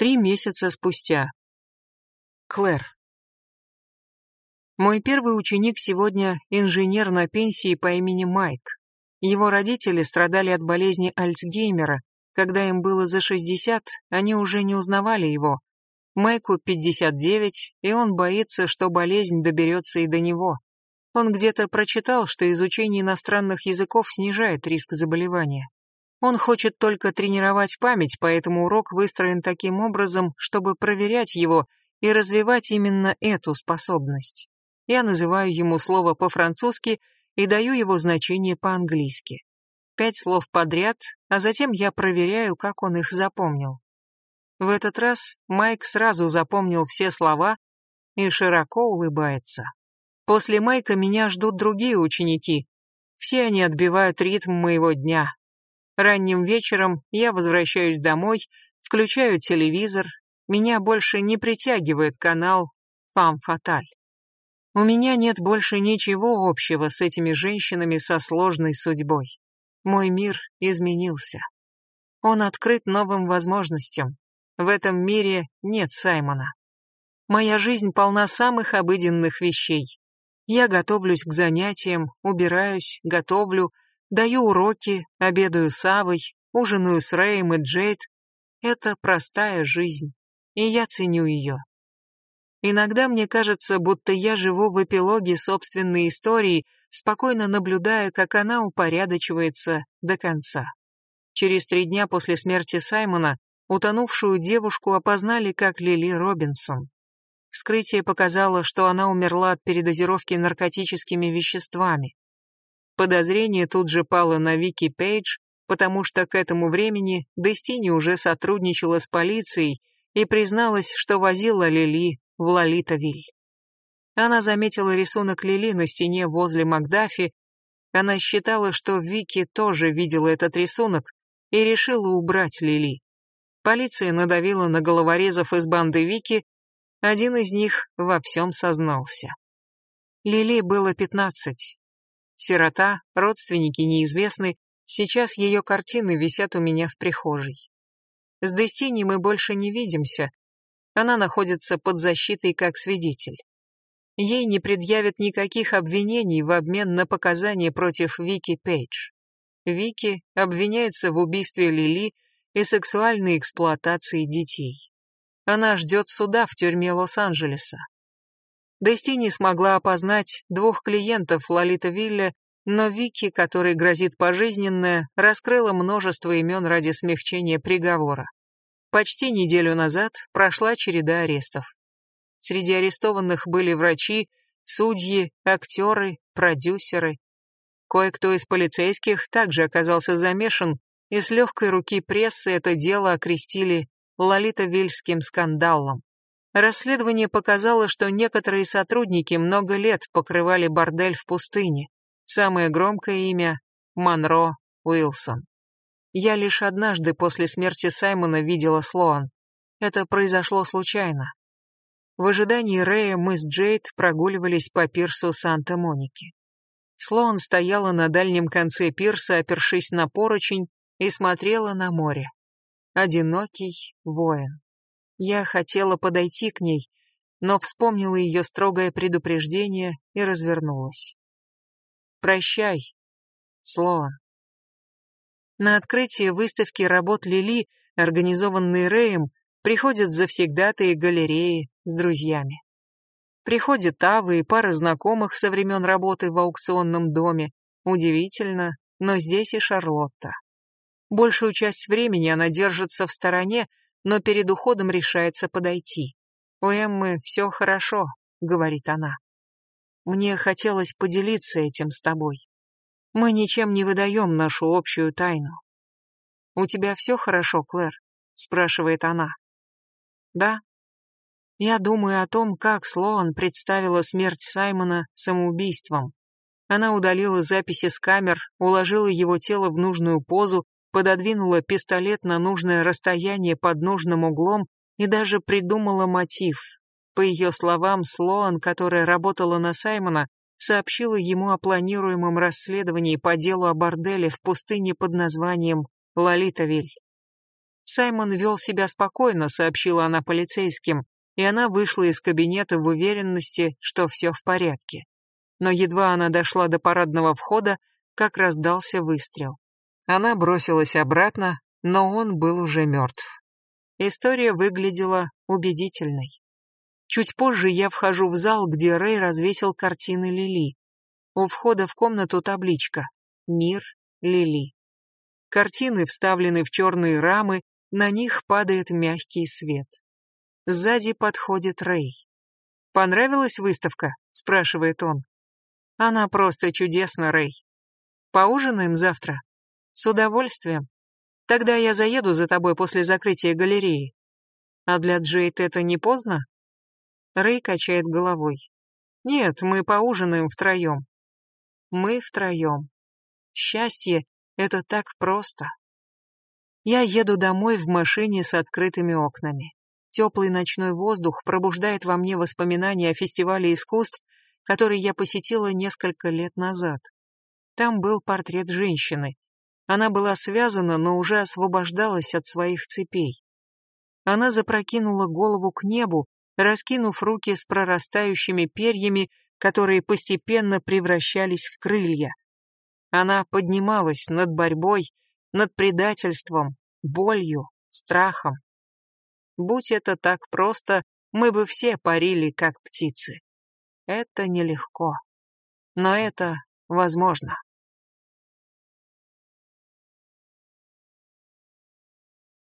Три месяца спустя. Клэр. Мой первый ученик сегодня инженер на пенсии по имени Майк. Его родители страдали от болезни Альцгеймера. Когда им было за 60, они уже не узнавали его. Майку 59, и он боится, что болезнь доберется и до него. Он где-то прочитал, что изучение иностранных языков снижает риск заболевания. Он хочет только тренировать память, поэтому урок выстроен таким образом, чтобы проверять его и развивать именно эту способность. Я называю ему слово по-французски и даю его значение по-английски. Пять слов подряд, а затем я проверяю, как он их запомнил. В этот раз Майк сразу запомнил все слова и широко улыбается. После Майка меня ждут другие ученики. Все они отбивают ритм моего дня, Ранним вечером я возвращаюсь домой, включаю телевизор, меня больше не притягивает канал «Фам Фаталь». У меня нет больше ничего общего с этими женщинами со сложной судьбой. Мой мир изменился. Он открыт новым возможностям. В этом мире нет Саймона. Моя жизнь полна самых обыденных вещей. Я готовлюсь к занятиям, убираюсь, готовлю, Даю уроки, обедаю с Авой, ужинаю с Рэем и Джейд. Это простая жизнь, и я ценю ее. Иногда мне кажется, будто я живу в эпилоге собственной истории, спокойно наблюдая, как она упорядочивается до конца. Через три дня после смерти Саймона утонувшую девушку опознали как Лили Робинсон. Вскрытие показало, что она умерла от передозировки наркотическими веществами. Подозрение тут же пало на Вики Пейдж, потому что к этому времени Дестини уже сотрудничала с полицией и призналась, что возила Лили в Лолитовиль. Она заметила рисунок Лили на стене возле Макдафи, она считала, что Вики тоже видела этот рисунок и решила убрать Лили. Полиция надавила на головорезов из банды Вики, один из них во всем сознался. Лили было пятнадцать, Сирота, родственники неизвестны, сейчас ее картины висят у меня в прихожей. С Дестини мы больше не видимся, она находится под защитой как свидетель. Ей не предъявят никаких обвинений в обмен на показания против Вики Пейдж. Вики обвиняется в убийстве Лили и сексуальной эксплуатации детей. Она ждет суда в тюрьме Лос-Анджелеса. Дестини смогла опознать двух клиентов Лолита Вилля, но Вики, которой грозит пожизненное, раскрыла множество имен ради смягчения приговора. Почти неделю назад прошла череда арестов. Среди арестованных были врачи, судьи, актеры, продюсеры. Кое-кто из полицейских также оказался замешан, и с легкой руки прессы это дело окрестили Лолитовильским скандалом. Расследование показало, что некоторые сотрудники много лет покрывали бордель в пустыне. Самое громкое имя — Монро Уилсон. Я лишь однажды после смерти Саймона видела Слоан. Это произошло случайно. В ожидании Рэя мы с Джейд прогуливались по пирсу Санта-Моники. Слоан стояла на дальнем конце пирса, опершись на поручень, и смотрела на море. Одинокий воин. Я хотела подойти к ней, но вспомнила ее строгое предупреждение и развернулась. «Прощай, Слоан». На открытие выставки работ Лили, организованной Рэем, приходят завсегдатые галереи с друзьями. Приходит Тава и пара знакомых со времен работы в аукционном доме. Удивительно, но здесь и Шарлотта. Большую часть времени она держится в стороне, но перед уходом решается подойти. «У Эммы все хорошо», — говорит она. «Мне хотелось поделиться этим с тобой. Мы ничем не выдаем нашу общую тайну». «У тебя все хорошо, Клэр?» — спрашивает она. «Да». Я думаю о том, как Слоан представила смерть Саймона самоубийством. Она удалила записи с камер, уложила его тело в нужную позу пододвинула пистолет на нужное расстояние под нужным углом и даже придумала мотив. По ее словам, Слоан, которая работала на Саймона, сообщила ему о планируемом расследовании по делу о борделе в пустыне под названием Лолитовиль. Саймон вел себя спокойно, сообщила она полицейским, и она вышла из кабинета в уверенности, что все в порядке. Но едва она дошла до парадного входа, как раздался выстрел. Она бросилась обратно, но он был уже мертв. История выглядела убедительной. Чуть позже я вхожу в зал, где Рэй развесил картины Лили. У входа в комнату табличка «Мир Лили». Картины вставлены в черные рамы, на них падает мягкий свет. Сзади подходит Рэй. «Понравилась выставка?» — спрашивает он. «Она просто чудесна, Рэй. Поужинаем завтра?» «С удовольствием. Тогда я заеду за тобой после закрытия галереи. А для Джейд это не поздно?» Рэй качает головой. «Нет, мы поужинаем втроем». Мы втроем. Счастье — это так просто. Я еду домой в машине с открытыми окнами. Теплый ночной воздух пробуждает во мне воспоминания о фестивале искусств, который я посетила несколько лет назад. Там был портрет женщины. Она была связана, но уже освобождалась от своих цепей. Она запрокинула голову к небу, раскинув руки с прорастающими перьями, которые постепенно превращались в крылья. Она поднималась над борьбой, над предательством, болью, страхом. Будь это так просто, мы бы все парили, как птицы. Это нелегко. Но это возможно.